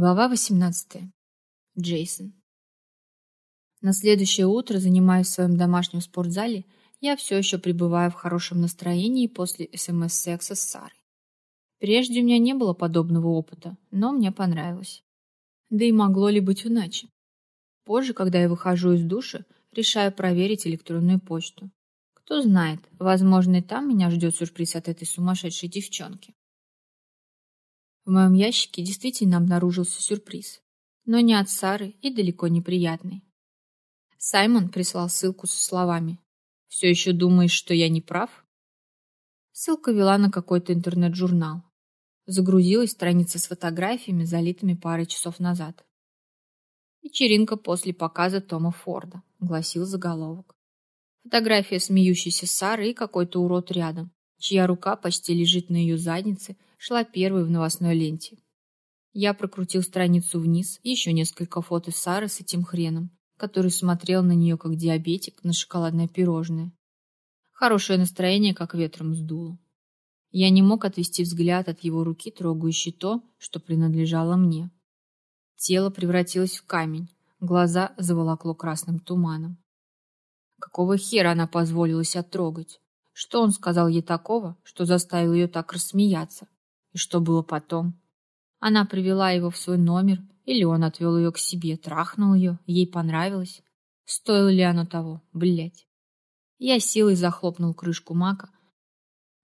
Глава 18. Джейсон. На следующее утро, занимаясь в своем домашнем спортзале, я все еще пребываю в хорошем настроении после СМС-секса с Сарой. Прежде у меня не было подобного опыта, но мне понравилось. Да и могло ли быть иначе? Позже, когда я выхожу из душа, решаю проверить электронную почту. Кто знает, возможно, и там меня ждет сюрприз от этой сумасшедшей девчонки. В моем ящике действительно обнаружился сюрприз, но не от Сары и далеко не приятный. Саймон прислал ссылку со словами «Все еще думаешь, что я не прав?» Ссылка вела на какой-то интернет-журнал. Загрузилась страница с фотографиями, залитыми парой часов назад. «Вечеринка после показа Тома Форда», — гласил заголовок. Фотография смеющейся Сары и какой-то урод рядом, чья рука почти лежит на ее заднице, шла первой в новостной ленте. Я прокрутил страницу вниз, еще несколько фото Сары с этим хреном, который смотрел на нее как диабетик на шоколадное пирожное. Хорошее настроение как ветром сдуло. Я не мог отвести взгляд от его руки, трогающей то, что принадлежало мне. Тело превратилось в камень, глаза заволокло красным туманом. Какого хера она позволила себя трогать? Что он сказал ей такого, что заставил ее так рассмеяться? И что было потом? Она привела его в свой номер, или он отвел ее к себе, трахнул ее, ей понравилось. Стоило ли оно того? Блять. Я силой захлопнул крышку мака,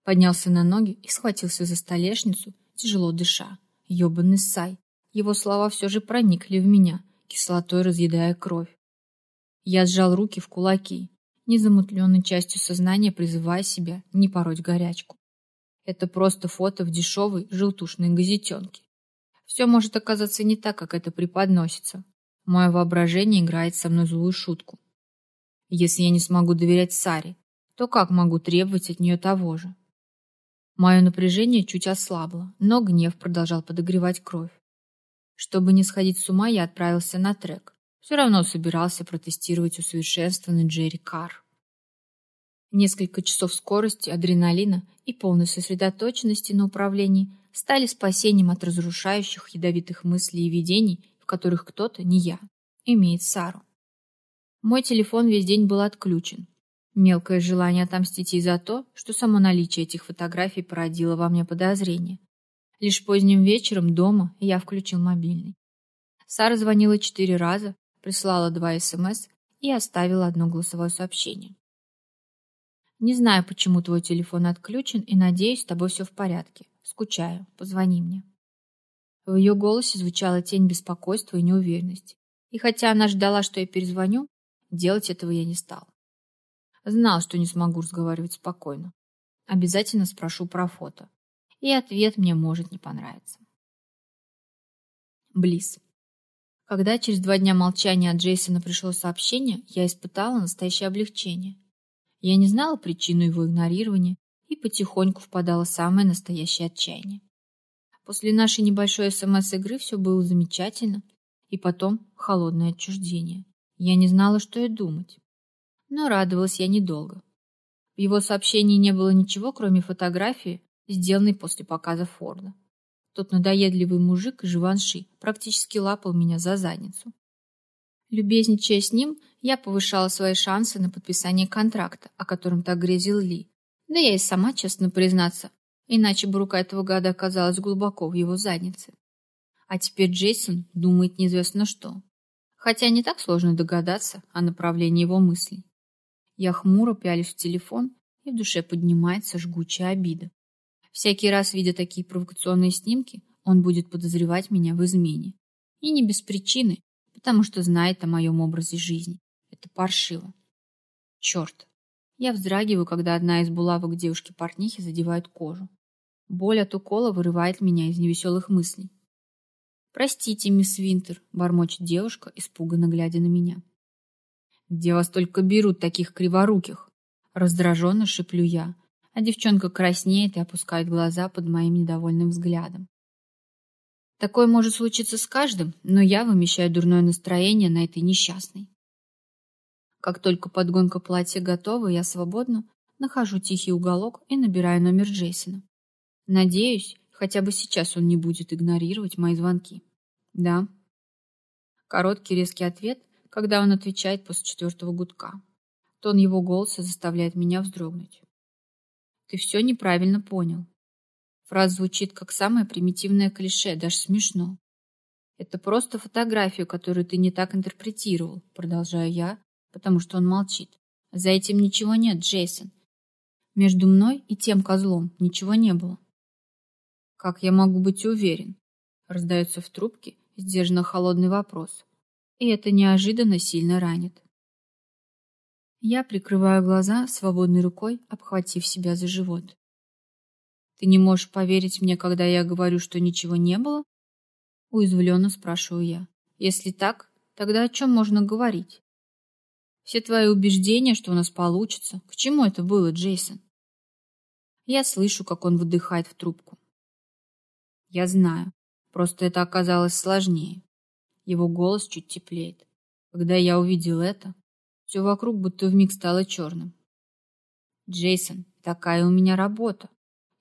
поднялся на ноги и схватился за столешницу, тяжело дыша. Ёбаный сай. Его слова все же проникли в меня, кислотой разъедая кровь. Я сжал руки в кулаки незамутленной частью сознания призывая себя не пороть горячку. Это просто фото в дешевой желтушной газетенке. Все может оказаться не так, как это преподносится. Мое воображение играет со мной злую шутку. Если я не смогу доверять Саре, то как могу требовать от нее того же? Мое напряжение чуть ослабло, но гнев продолжал подогревать кровь. Чтобы не сходить с ума, я отправился на трек. Все равно собирался протестировать усовершенствованный Джерри Карр. Несколько часов скорости, адреналина и полной сосредоточенности на управлении стали спасением от разрушающих ядовитых мыслей и видений, в которых кто-то, не я, имеет Сару. Мой телефон весь день был отключен. Мелкое желание отомстить ей за то, что само наличие этих фотографий породило во мне подозрение. Лишь поздним вечером дома я включил мобильный. Сара звонила четыре раза, прислала два СМС и оставила одно голосовое сообщение. «Не знаю, почему твой телефон отключен, и надеюсь, с тобой все в порядке. Скучаю. Позвони мне». В ее голосе звучала тень беспокойства и неуверенности. И хотя она ждала, что я перезвоню, делать этого я не стал. Знал, что не смогу разговаривать спокойно. Обязательно спрошу про фото. И ответ мне может не понравиться. Близ. Когда через два дня молчания от Джейсона пришло сообщение, я испытала настоящее облегчение. Я не знала причину его игнорирования и потихоньку впадала в самое настоящее отчаяние. После нашей небольшой СМС-игры все было замечательно, и потом холодное отчуждение. Я не знала, что и думать. Но радовалась я недолго. В его сообщении не было ничего, кроме фотографии, сделанной после показа Форда. Тот надоедливый мужик Живанши практически лапал меня за задницу. Любезничая с ним, я повышала свои шансы на подписание контракта, о котором так грезил Ли. Да я и сама, честно признаться, иначе бы рука этого гада оказалась глубоко в его заднице. А теперь Джейсон думает неизвестно что. Хотя не так сложно догадаться о направлении его мыслей. Я хмуро пялюсь в телефон, и в душе поднимается жгучая обида. Всякий раз, видя такие провокационные снимки, он будет подозревать меня в измене. И не без причины, потому что знает о моем образе жизни. Это паршиво. Черт. Я вздрагиваю, когда одна из булавок девушки-портнихи задевает кожу. Боль от укола вырывает меня из невеселых мыслей. «Простите, мисс Винтер», — бормочет девушка, испуганно глядя на меня. «Где вас только берут таких криворуких?» Раздраженно шиплю я, а девчонка краснеет и опускает глаза под моим недовольным взглядом. Такое может случиться с каждым, но я вымещаю дурное настроение на этой несчастной. Как только подгонка платья готова, я свободно нахожу тихий уголок и набираю номер Джейсона. Надеюсь, хотя бы сейчас он не будет игнорировать мои звонки. Да. Короткий резкий ответ, когда он отвечает после четвертого гудка. Тон его голоса заставляет меня вздрогнуть. Ты все неправильно понял. Фраза звучит как самое примитивное клише, даже смешно. Это просто фотография, которую ты не так интерпретировал, продолжаю я, потому что он молчит. За этим ничего нет, Джейсон. Между мной и тем козлом ничего не было. Как я могу быть уверен? Раздается в трубке сдержанно холодный вопрос. И это неожиданно сильно ранит. Я прикрываю глаза свободной рукой, обхватив себя за живот. Ты не можешь поверить мне, когда я говорю, что ничего не было? Уязвленно спрашиваю я. Если так, тогда о чем можно говорить? Все твои убеждения, что у нас получится. К чему это было, Джейсон? Я слышу, как он выдыхает в трубку. Я знаю. Просто это оказалось сложнее. Его голос чуть теплеет. Когда я увидел это, все вокруг будто вмиг стало черным. Джейсон, такая у меня работа.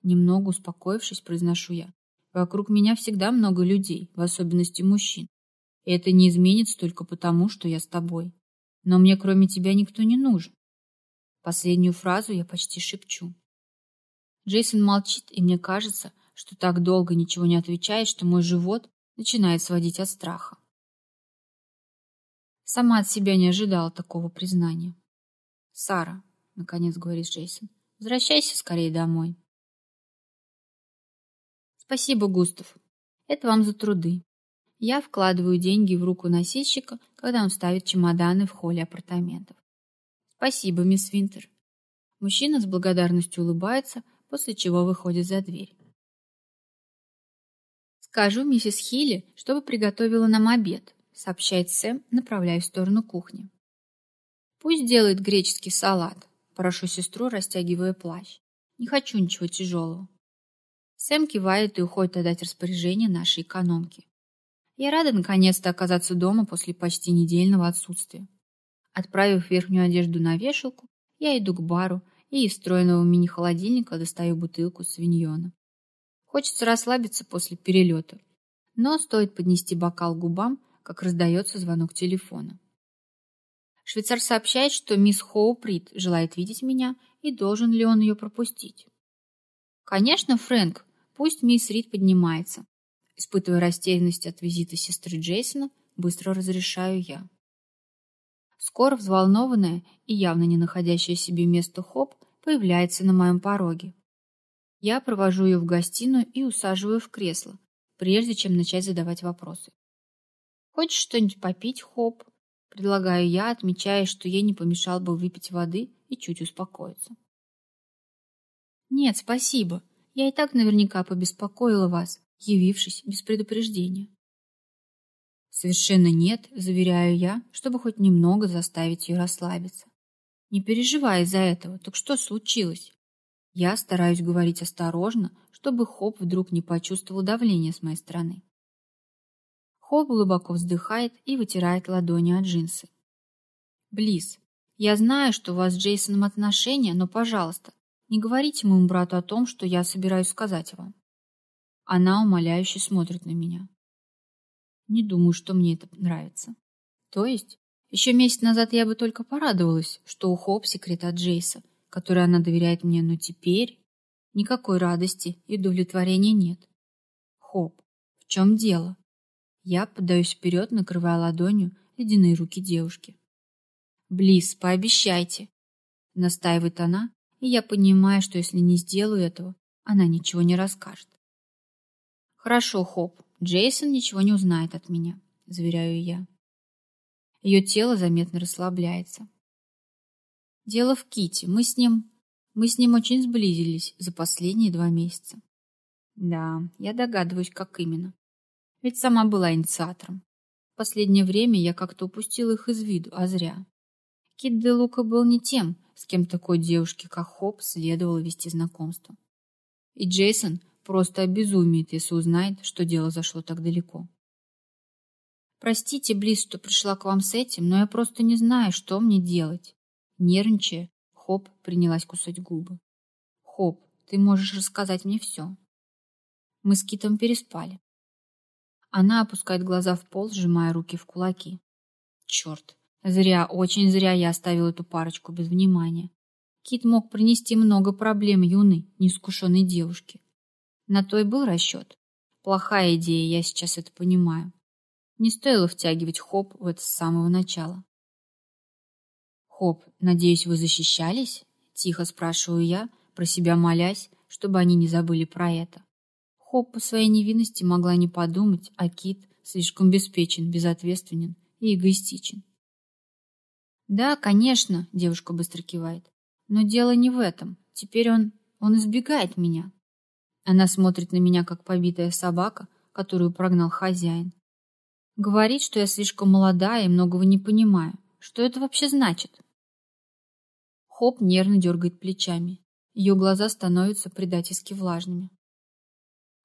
Немного успокоившись, произношу я. Вокруг меня всегда много людей, в особенности мужчин. И это не изменится только потому, что я с тобой. Но мне кроме тебя никто не нужен. Последнюю фразу я почти шепчу. Джейсон молчит, и мне кажется, что так долго ничего не отвечает, что мой живот начинает сводить от страха. Сама от себя не ожидала такого признания. «Сара», — наконец говорит Джейсон, — «возвращайся скорее домой». «Спасибо, Густав. Это вам за труды. Я вкладываю деньги в руку носильщика, когда он ставит чемоданы в холле апартаментов. Спасибо, мисс Винтер. Мужчина с благодарностью улыбается, после чего выходит за дверь. Скажу миссис Хилли, чтобы приготовила нам обед, сообщает Сэм, направляясь в сторону кухни. Пусть делает греческий салат, прошу сестру, растягивая плащ. Не хочу ничего тяжелого. Сэм кивает и уходит отдать распоряжение нашей экономке. Я рада наконец-то оказаться дома после почти недельного отсутствия. Отправив верхнюю одежду на вешалку, я иду к бару и из встроенного мини-холодильника достаю бутылку свиньона. Хочется расслабиться после перелета, но стоит поднести бокал к губам, как раздается звонок телефона. Швейцар сообщает, что мисс Хоуприд желает видеть меня и должен ли он ее пропустить. Конечно, Фрэнк, пусть мисс Рид поднимается. Испытывая растерянность от визита сестры Джейсона, быстро разрешаю я. Скоро взволнованная и явно не находящая себе места Хоп появляется на моем пороге. Я провожу ее в гостиную и усаживаю в кресло, прежде чем начать задавать вопросы. «Хочешь что-нибудь попить, Хоп?» Предлагаю я, отмечая, что ей не помешал бы выпить воды и чуть успокоиться. «Нет, спасибо. Я и так наверняка побеспокоила вас явившись без предупреждения. Совершенно нет, заверяю я, чтобы хоть немного заставить ее расслабиться. Не переживай из-за этого, так что случилось? Я стараюсь говорить осторожно, чтобы Хоп вдруг не почувствовал давления с моей стороны. Хоп глубоко вздыхает и вытирает ладони от джинсы. Близ, я знаю, что у вас с Джейсоном отношения, но, пожалуйста, не говорите моему брату о том, что я собираюсь сказать вам. Она умоляюще смотрит на меня. Не думаю, что мне это нравится. То есть, еще месяц назад я бы только порадовалась, что у Хоп секрет от Джейса, который она доверяет мне, но теперь никакой радости и удовлетворения нет. Хоп, в чем дело? Я подаюсь вперед, накрывая ладонью ледяные руки девушки. Близ, пообещайте, настаивает она, и я понимаю, что если не сделаю этого, она ничего не расскажет. Хорошо, Хоп, Джейсон ничего не узнает от меня, заверяю я. Ее тело заметно расслабляется. Дело в Ките. Мы с ним... Мы с ним очень сблизились за последние два месяца. Да, я догадываюсь, как именно. Ведь сама была инициатором. В последнее время я как-то упустила их из виду, а зря. Кит де Лука был не тем, с кем такой девушке, как Хоп, следовало вести знакомство. И Джейсон просто обезумеет, если узнает, что дело зашло так далеко. Простите, Близ, что пришла к вам с этим, но я просто не знаю, что мне делать. Нервничая, Хоп принялась кусать губы. Хоп, ты можешь рассказать мне все. Мы с Китом переспали. Она опускает глаза в пол, сжимая руки в кулаки. Черт, зря, очень зря я оставил эту парочку без внимания. Кит мог принести много проблем юной, неискушенной девушке. На то и был расчет. Плохая идея, я сейчас это понимаю. Не стоило втягивать Хоп в это с самого начала. «Хоп, надеюсь, вы защищались?» — тихо спрашиваю я, про себя молясь, чтобы они не забыли про это. Хоп по своей невинности могла не подумать, а Кит слишком беспечен, безответственен и эгоистичен. «Да, конечно», — девушка быстро кивает. «Но дело не в этом. Теперь он... он избегает меня». Она смотрит на меня, как побитая собака, которую прогнал хозяин. Говорит, что я слишком молодая и многого не понимаю. Что это вообще значит? Хоп нервно дергает плечами. Ее глаза становятся предательски влажными.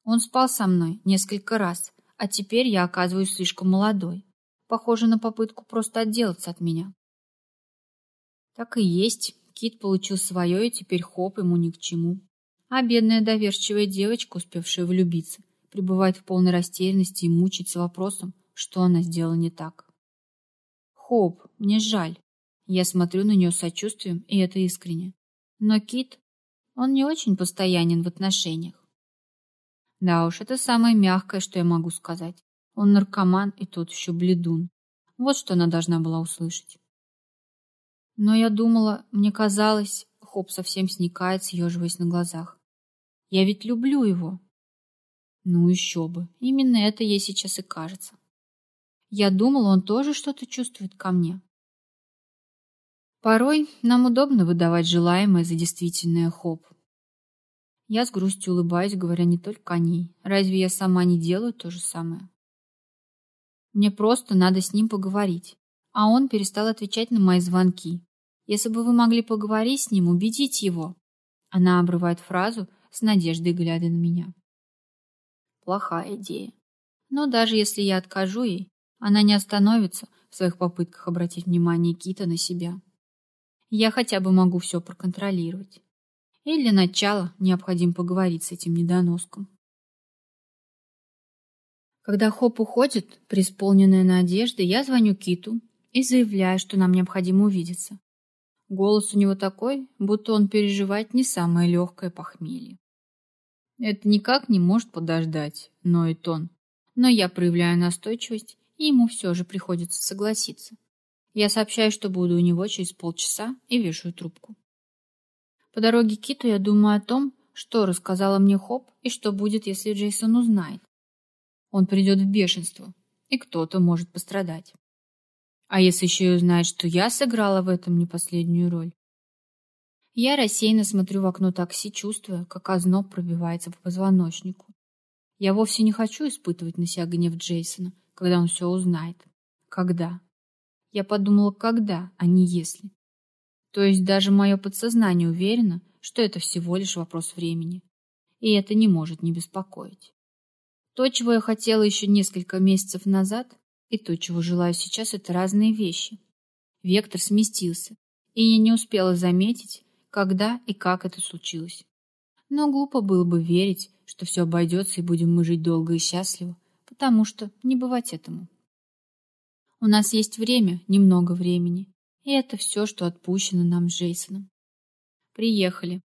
Он спал со мной несколько раз, а теперь я оказываюсь слишком молодой. Похоже на попытку просто отделаться от меня. Так и есть. Кит получил свое, и теперь хоп ему ни к чему. А бедная доверчивая девочка, успевшая влюбиться, пребывает в полной растерянности и мучается вопросом, что она сделала не так. Хоп, мне жаль. Я смотрю на нее с сочувствием, и это искренне. Но Кит, он не очень постоянен в отношениях. Да уж, это самое мягкое, что я могу сказать. Он наркоман и тот еще бледун. Вот что она должна была услышать. Но я думала, мне казалось, Хоп совсем сникает, съеживаясь на глазах. Я ведь люблю его. Ну еще бы, именно это ей сейчас и кажется. Я думала, он тоже что-то чувствует ко мне. Порой нам удобно выдавать желаемое за действительное Хоп. Я с грустью улыбаюсь, говоря не только о ней. Разве я сама не делаю то же самое? Мне просто надо с ним поговорить. А он перестал отвечать на мои звонки. Если бы вы могли поговорить с ним, убедить его. Она обрывает фразу с надеждой, глядя на меня. Плохая идея. Но даже если я откажу ей, она не остановится в своих попытках обратить внимание Кита на себя. Я хотя бы могу все проконтролировать. И для начала необходимо поговорить с этим недоноском. Когда Хоп уходит, преисполненная надежды, я звоню Киту и заявляю, что нам необходимо увидеться. Голос у него такой, будто он переживает не самое легкое похмелье. Это никак не может подождать, ноет он. Но я проявляю настойчивость, и ему все же приходится согласиться. Я сообщаю, что буду у него через полчаса и вешаю трубку. По дороге к Киту я думаю о том, что рассказала мне Хоп и что будет, если Джейсон узнает. Он придет в бешенство, и кто-то может пострадать. А если еще и узнает, что я сыграла в этом не последнюю роль? Я рассеянно смотрю в окно такси, чувствуя, как озноб пробивается по позвоночнику. Я вовсе не хочу испытывать на себя гнев Джейсона, когда он все узнает. Когда? Я подумала, когда, а не если. То есть даже мое подсознание уверено, что это всего лишь вопрос времени. И это не может не беспокоить. То, чего я хотела еще несколько месяцев назад, и то, чего желаю сейчас, это разные вещи. Вектор сместился, и я не успела заметить, когда и как это случилось. Но глупо было бы верить, что все обойдется и будем мы жить долго и счастливо, потому что не бывать этому. У нас есть время, немного времени, и это все, что отпущено нам с Джейсоном. Приехали.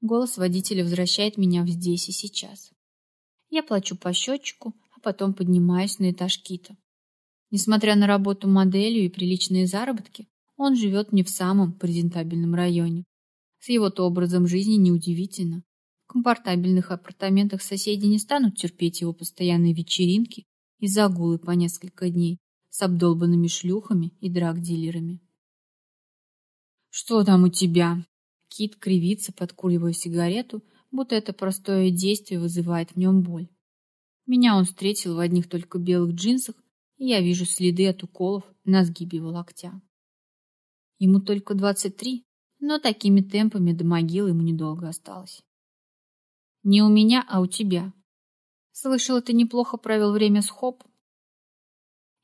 Голос водителя возвращает меня в здесь и сейчас. Я плачу по счетчику, а потом поднимаюсь на этаж Кита. Несмотря на работу моделью и приличные заработки, он живет не в самом презентабельном районе. С его-то образом жизни неудивительно. В комфортабельных апартаментах соседи не станут терпеть его постоянные вечеринки и загулы по несколько дней, с обдолбанными шлюхами и драг-дилерами. «Что там у тебя?» Кит кривится, подкуривая сигарету, будто это простое действие вызывает в нем боль. Меня он встретил в одних только белых джинсах, я вижу следы от уколов на сгибе его локтя. Ему только двадцать три, но такими темпами до могилы ему недолго осталось. Не у меня, а у тебя. Слышал, ты неплохо провел время с Хоп.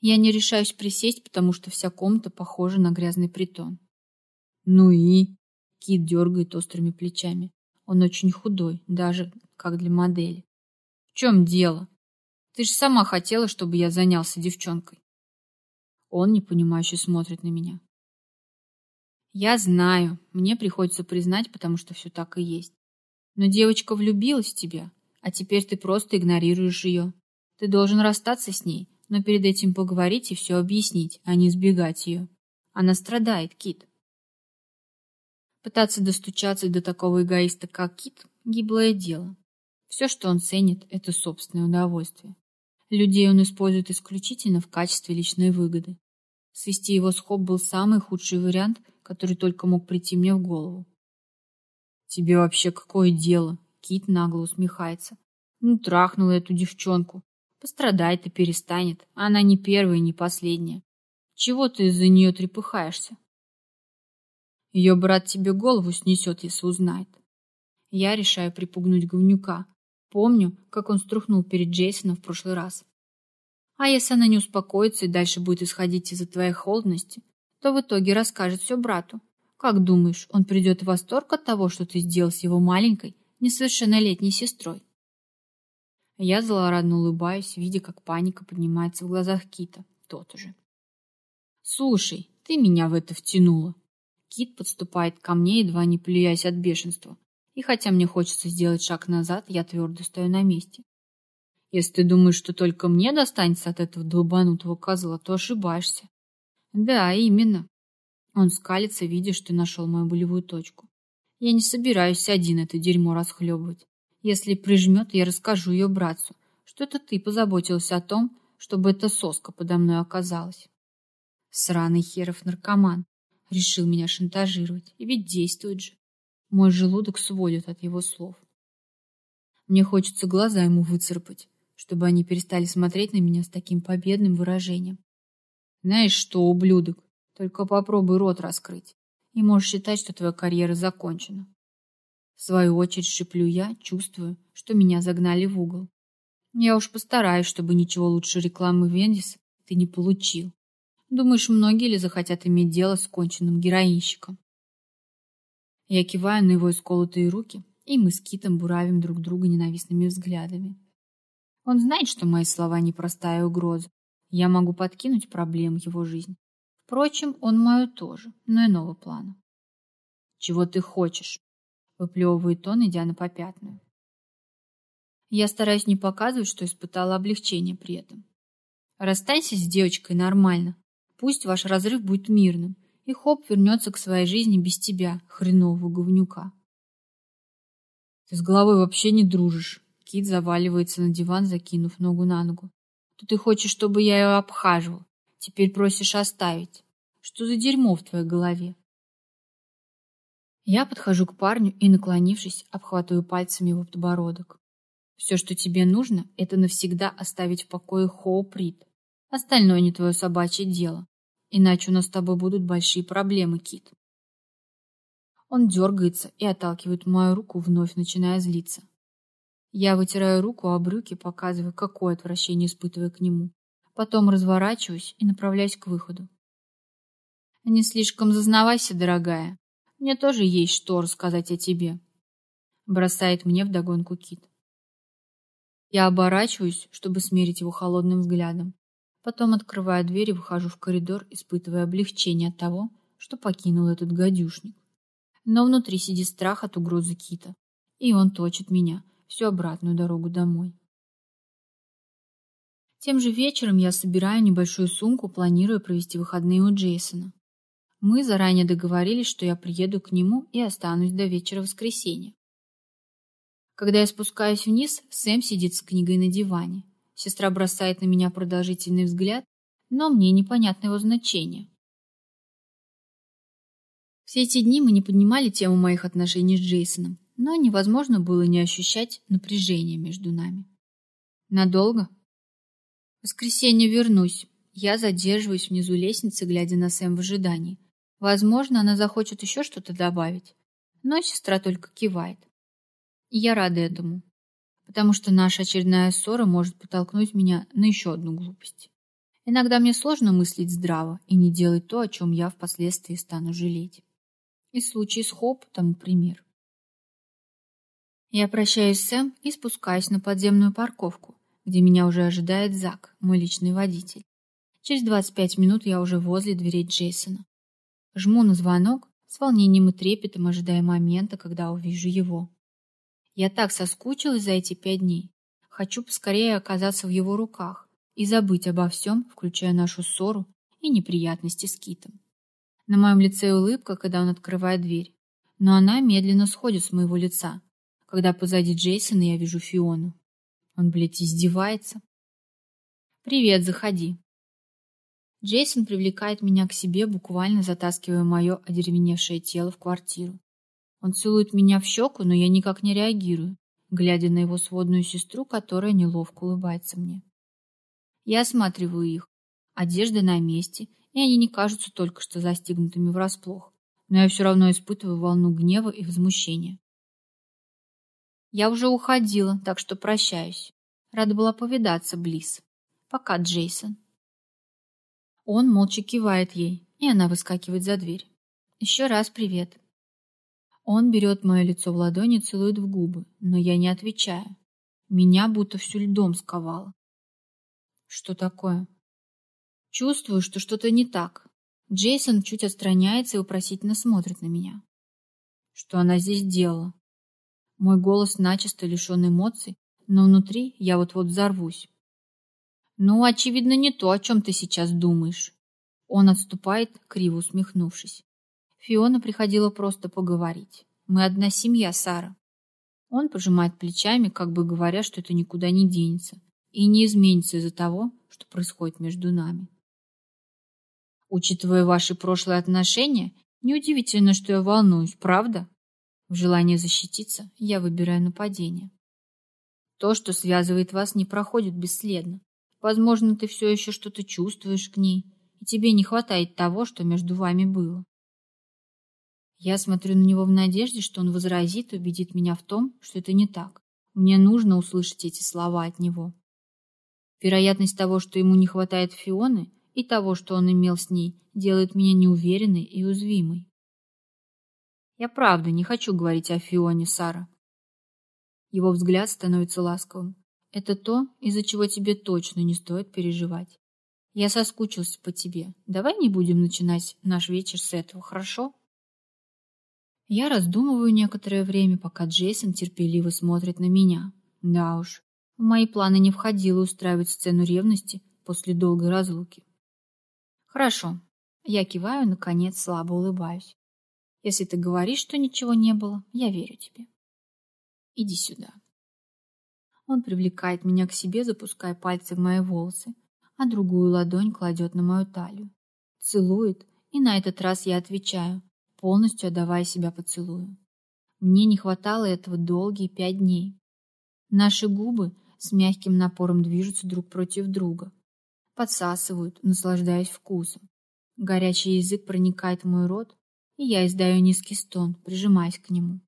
Я не решаюсь присесть, потому что вся комната похожа на грязный притон. Ну и... Кит дергает острыми плечами. Он очень худой, даже как для модели. В чем дело? Ты же сама хотела, чтобы я занялся девчонкой. Он непонимающе смотрит на меня. Я знаю, мне приходится признать, потому что все так и есть. Но девочка влюбилась в тебя, а теперь ты просто игнорируешь ее. Ты должен расстаться с ней, но перед этим поговорить и все объяснить, а не избегать ее. Она страдает, Кит. Пытаться достучаться до такого эгоиста, как Кит, гиблое дело. Все, что он ценит, это собственное удовольствие. Людей он использует исключительно в качестве личной выгоды. Свести его с Хоп был самый худший вариант, который только мог прийти мне в голову. «Тебе вообще какое дело?» Кит нагло усмехается. «Ну, трахнула эту девчонку. Пострадать-то перестанет. Она не первая, не последняя. Чего ты из-за нее трепыхаешься?» Ее брат тебе голову снесет, если узнает. Я решаю припугнуть говнюка. Помню, как он струхнул перед Джейсоном в прошлый раз. А если она не успокоится и дальше будет исходить из-за твоей холодности, то в итоге расскажет все брату. Как думаешь, он придет в восторг от того, что ты сделал с его маленькой, несовершеннолетней сестрой? Я злорадно улыбаюсь, видя, как паника поднимается в глазах Кита. Тот уже. Слушай, ты меня в это втянула. Кит подступает ко мне, едва не плюясь от бешенства. И хотя мне хочется сделать шаг назад, я твердо стою на месте. Если ты думаешь, что только мне достанется от этого долбанутого козла, то ошибаешься. Да, именно. Он скалится, видя, что нашел мою болевую точку. Я не собираюсь один это дерьмо расхлебывать. Если прижмет, я расскажу ее братцу, что это ты позаботился о том, чтобы эта соска подо мной оказалась. Сраный херов наркоман. Решил меня шантажировать. И ведь действует же. Мой желудок сводит от его слов. Мне хочется глаза ему выцарапать, чтобы они перестали смотреть на меня с таким победным выражением. Знаешь что, ублюдок, только попробуй рот раскрыть, и можешь считать, что твоя карьера закончена. В свою очередь шиплю я, чувствую, что меня загнали в угол. Я уж постараюсь, чтобы ничего лучше рекламы Вендис ты не получил. Думаешь, многие ли захотят иметь дело с конченным героинщиком? Я киваю на его исколотые руки, и мы с Китом буравим друг друга ненавистными взглядами. Он знает, что мои слова — непростая угроза. Я могу подкинуть проблем его жизнь. Впрочем, он мою тоже, но иного плана. «Чего ты хочешь?» — выплевывает он, идя на попятную. Я стараюсь не показывать, что испытала облегчение при этом. Расстайся с девочкой нормально, Пусть ваш разрыв будет мирным, и Хоп вернется к своей жизни без тебя, хренового говнюка. Ты с головой вообще не дружишь. Кит заваливается на диван, закинув ногу на ногу. То ты хочешь, чтобы я ее обхаживал. Теперь просишь оставить. Что за дерьмо в твоей голове? Я подхожу к парню и, наклонившись, обхватываю пальцами его подбородок. Все, что тебе нужно, это навсегда оставить в покое Хоуп Рид. Остальное не твое собачье дело. Иначе у нас с тобой будут большие проблемы, Кит. Он дергается и отталкивает мою руку, вновь начиная злиться. Я вытираю руку об брюки, показывая, какое отвращение испытываю к нему. Потом разворачиваюсь и направляюсь к выходу. Не слишком зазнавайся, дорогая. Мне тоже есть что рассказать о тебе. Бросает мне вдогонку Кит. Я оборачиваюсь, чтобы смерить его холодным взглядом. Потом открываю дверь и выхожу в коридор, испытывая облегчение от того, что покинул этот гадюшник. Но внутри сидит страх от угрозы Кита, и он точит меня всю обратную дорогу домой. Тем же вечером я собираю небольшую сумку, планируя провести выходные у Джейсона. Мы заранее договорились, что я приеду к нему и останусь до вечера воскресенья. Когда я спускаюсь вниз, Сэм сидит с книгой на диване. Сестра бросает на меня продолжительный взгляд, но мне непонятно его значение. Все эти дни мы не поднимали тему моих отношений с Джейсоном, но невозможно было не ощущать напряжения между нами. Надолго? В воскресенье вернусь. Я задерживаюсь внизу лестницы, глядя на Сэм в ожидании. Возможно, она захочет еще что-то добавить, но сестра только кивает. Я рада этому потому что наша очередная ссора может подтолкнуть меня на еще одну глупость. Иногда мне сложно мыслить здраво и не делать то, о чем я впоследствии стану жалеть. И случай с Хоп тому пример. Я прощаюсь с Сэм и спускаюсь на подземную парковку, где меня уже ожидает Зак, мой личный водитель. Через 25 минут я уже возле дверей Джейсона. Жму на звонок, с волнением и трепетом ожидая момента, когда увижу его. Я так соскучилась за эти пять дней. Хочу поскорее оказаться в его руках и забыть обо всем, включая нашу ссору и неприятности с Китом. На моем лице улыбка, когда он открывает дверь, но она медленно сходит с моего лица, когда позади Джейсона я вижу Фиону. Он, блядь, издевается. «Привет, заходи», Джейсон привлекает меня к себе, буквально затаскивая мое одеревеневшее тело в квартиру. Он целует меня в щеку, но я никак не реагирую, глядя на его сводную сестру, которая неловко улыбается мне. Я осматриваю их. Одежда на месте, и они не кажутся только что застигнутыми врасплох, но я все равно испытываю волну гнева и возмущения. Я уже уходила, так что прощаюсь. Рада была повидаться, Близ. Пока, Джейсон. Он молча кивает ей, и она выскакивает за дверь. Еще раз привет. Он берет мое лицо в ладони и целует в губы, но я не отвечаю. Меня будто всю льдом сковало. Что такое? Чувствую, что что-то не так. Джейсон чуть отстраняется и вопросительно смотрит на меня. Что она здесь делала? Мой голос начисто лишен эмоций, но внутри я вот-вот взорвусь. «Ну, очевидно, не то, о чем ты сейчас думаешь». Он отступает, криво усмехнувшись. Фиона приходила просто поговорить. Мы одна семья, Сара. Он пожимает плечами, как бы говоря, что это никуда не денется и не изменится из-за того, что происходит между нами. Учитывая ваши прошлые отношения, неудивительно, что я волнуюсь, правда? В желании защититься я выбираю нападение. То, что связывает вас, не проходит бесследно. Возможно, ты все еще что-то чувствуешь к ней, и тебе не хватает того, что между вами было. Я смотрю на него в надежде, что он возразит и убедит меня в том, что это не так. Мне нужно услышать эти слова от него. Вероятность того, что ему не хватает Фионы, и того, что он имел с ней, делает меня неуверенной и уязвимой. Я правда не хочу говорить о Фионе, Сара. Его взгляд становится ласковым. Это то, из-за чего тебе точно не стоит переживать. Я соскучился по тебе. Давай не будем начинать наш вечер с этого, хорошо? Я раздумываю некоторое время, пока Джейсон терпеливо смотрит на меня. Да уж, в мои планы не входило устраивать сцену ревности после долгой разлуки. Хорошо. Я киваю, наконец слабо улыбаюсь. Если ты говоришь, что ничего не было, я верю тебе. Иди сюда. Он привлекает меня к себе, запуская пальцы в мои волосы, а другую ладонь кладет на мою талию. Целует, и на этот раз я отвечаю, полностью отдавая себя поцелую. Мне не хватало этого долгие пять дней. Наши губы с мягким напором движутся друг против друга. Подсасывают, наслаждаясь вкусом. Горячий язык проникает в мой рот, и я издаю низкий стон, прижимаясь к нему.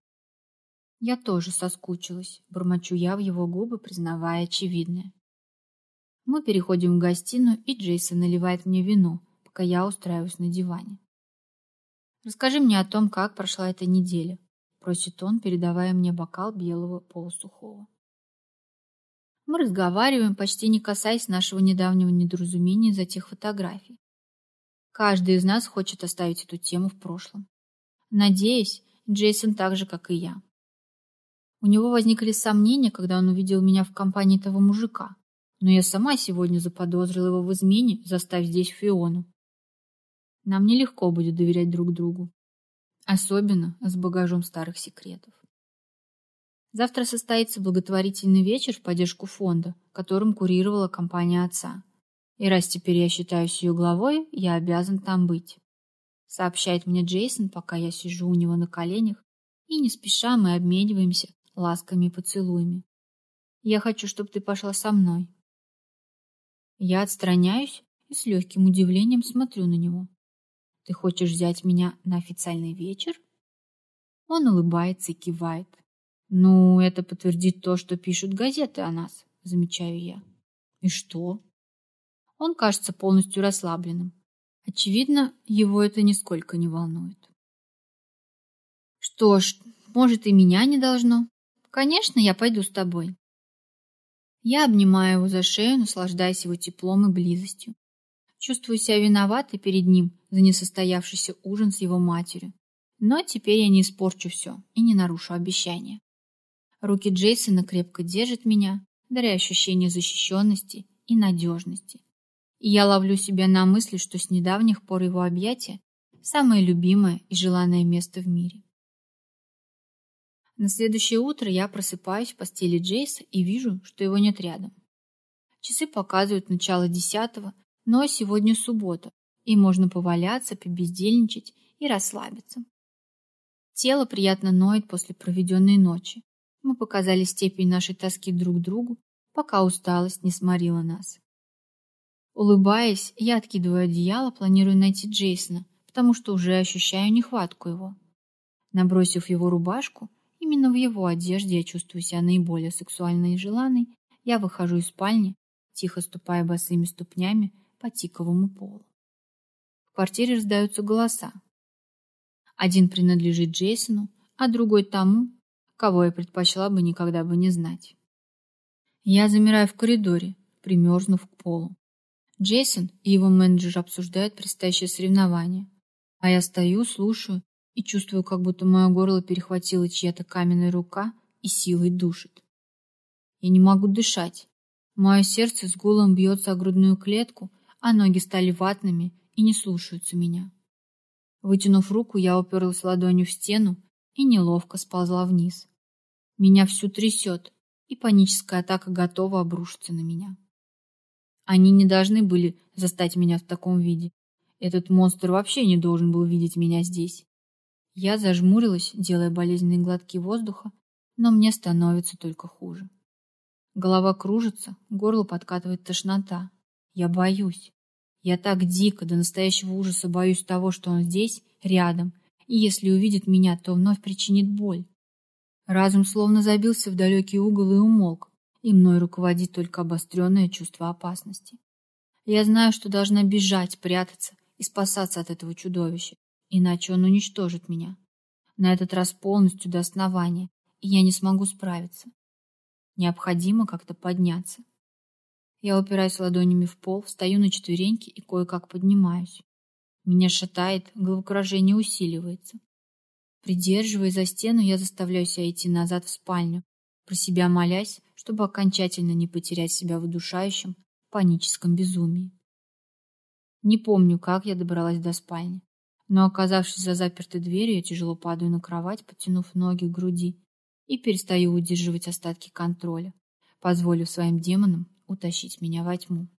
Я тоже соскучилась, бормочу я в его губы, признавая очевидное. Мы переходим в гостиную, и Джейсон наливает мне вино, пока я устраиваюсь на диване. «Расскажи мне о том, как прошла эта неделя», — просит он, передавая мне бокал белого полусухого. Мы разговариваем, почти не касаясь нашего недавнего недоразумения за тех фотографий. Каждый из нас хочет оставить эту тему в прошлом. Надеюсь, Джейсон так же, как и я. У него возникли сомнения, когда он увидел меня в компании того мужика. Но я сама сегодня заподозрила его в измене, заставив здесь Фиону. Нам нелегко будет доверять друг другу. Особенно с багажом старых секретов. Завтра состоится благотворительный вечер в поддержку фонда, которым курировала компания отца. И раз теперь я считаюсь ее главой, я обязан там быть. Сообщает мне Джейсон, пока я сижу у него на коленях, и не спеша мы обмениваемся ласками и поцелуями. Я хочу, чтобы ты пошла со мной. Я отстраняюсь и с легким удивлением смотрю на него. Ты хочешь взять меня на официальный вечер? Он улыбается и кивает. Ну, это подтвердит то, что пишут газеты о нас, замечаю я. И что? Он кажется полностью расслабленным. Очевидно, его это нисколько не волнует. Что ж, может и меня не должно. Конечно, я пойду с тобой. Я обнимаю его за шею, наслаждаясь его теплом и близостью. Чувствую себя виноватой перед ним за несостоявшийся ужин с его матерью. Но теперь я не испорчу все и не нарушу обещания. Руки Джейсона крепко держат меня, даря ощущение защищенности и надежности. И я ловлю себя на мысли, что с недавних пор его объятия – самое любимое и желанное место в мире. На следующее утро я просыпаюсь в постели Джейса и вижу, что его нет рядом. Часы показывают начало десятого, но сегодня суббота, и можно поваляться, побездельничать и расслабиться. Тело приятно ноет после проведенной ночи. Мы показали степень нашей тоски друг другу, пока усталость не сморила нас. Улыбаясь, я откидываю одеяло, планирую найти Джейсона, потому что уже ощущаю нехватку его. Набросив его рубашку, именно в его одежде я чувствую себя наиболее сексуальной и желанной, я выхожу из спальни, тихо ступая босыми ступнями по тиковому полу. В квартире раздаются голоса. Один принадлежит Джейсону, а другой тому, кого я предпочла бы никогда бы не знать. Я замираю в коридоре, примерзнув к полу. Джейсон и его менеджер обсуждают предстоящее соревнование, а я стою, слушаю и чувствую, как будто мое горло перехватила чья-то каменная рука и силой душит. Я не могу дышать. Мое сердце с гулом бьется о грудную клетку, а ноги стали ватными и не слушаются меня. Вытянув руку, я уперлась ладонью в стену и неловко сползла вниз. Меня всю трясет, и паническая атака готова обрушиться на меня. Они не должны были застать меня в таком виде. Этот монстр вообще не должен был видеть меня здесь. Я зажмурилась, делая болезненные глотки воздуха, но мне становится только хуже. Голова кружится, горло подкатывает тошнота. Я боюсь. Я так дико, до настоящего ужаса боюсь того, что он здесь, рядом, и если увидит меня, то вновь причинит боль. Разум словно забился в далекий угол и умолк, и мной руководит только обостренное чувство опасности. Я знаю, что должна бежать, прятаться и спасаться от этого чудовища, иначе он уничтожит меня. На этот раз полностью до основания, и я не смогу справиться. Необходимо как-то подняться. Я упираюсь ладонями в пол, встаю на четвереньки и кое-как поднимаюсь. Меня шатает, головокружение усиливается. Придерживая за стену, я заставляю себя идти назад в спальню, про себя молясь, чтобы окончательно не потерять себя в удушающем, паническом безумии. Не помню, как я добралась до спальни, но, оказавшись за запертой дверью, я тяжело падаю на кровать, потянув ноги к груди, и перестаю удерживать остатки контроля, позволив своим демонам утащить меня во тьму.